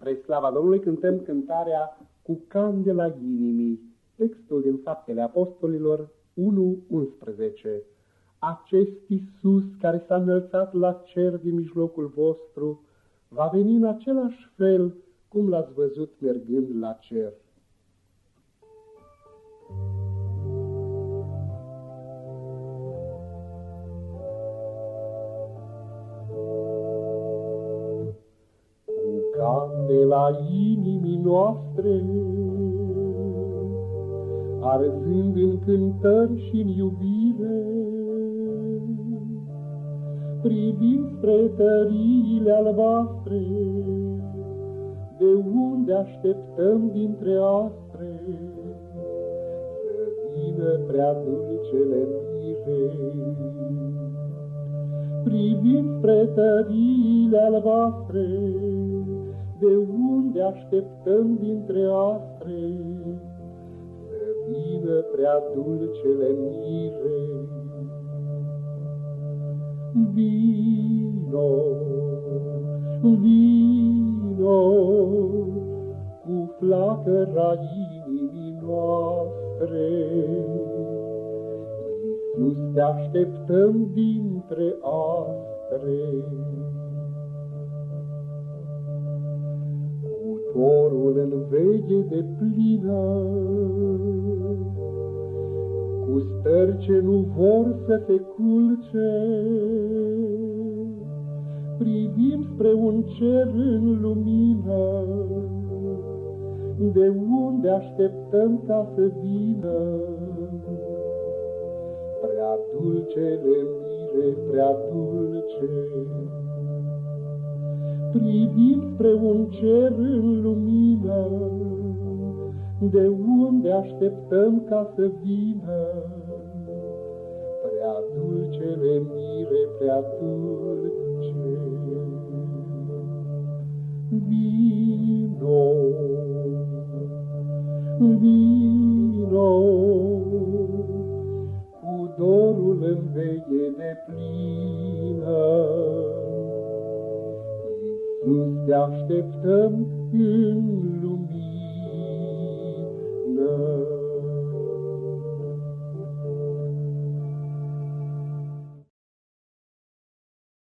Spre slava Domnului cântăm cântarea Cu candela inimii, textul din Faptele Apostolilor 1.11. Acest Iisus care s-a înălțat la cer din mijlocul vostru, va veni în același fel cum l-ați văzut mergând la cer. Candela inimii noastre, arzând în cântări și în iubire, privind spre tăriile albastre, de unde așteptăm dintre astre, să vină prea dulcele mire. Privind spre tăriile albastre, de unde așteptăm dintre astre să vină prea dulcele mire. Vino, vino, cu flacăra inimii noastre, Iisus, te așteptăm dintre astre. Corul în veche de plină, Cu stări ce nu vor să te culce, Privim spre un cer în lumină, De unde așteptăm ca să vină. Prea dulcele mire, prea dulce, privind spre un cer în lumină, de unde așteptăm ca să vină. Prea dulcele mire, prea dulce, vino, vino, cu dorul în veche de plină. Sus te așteptăm în lumină.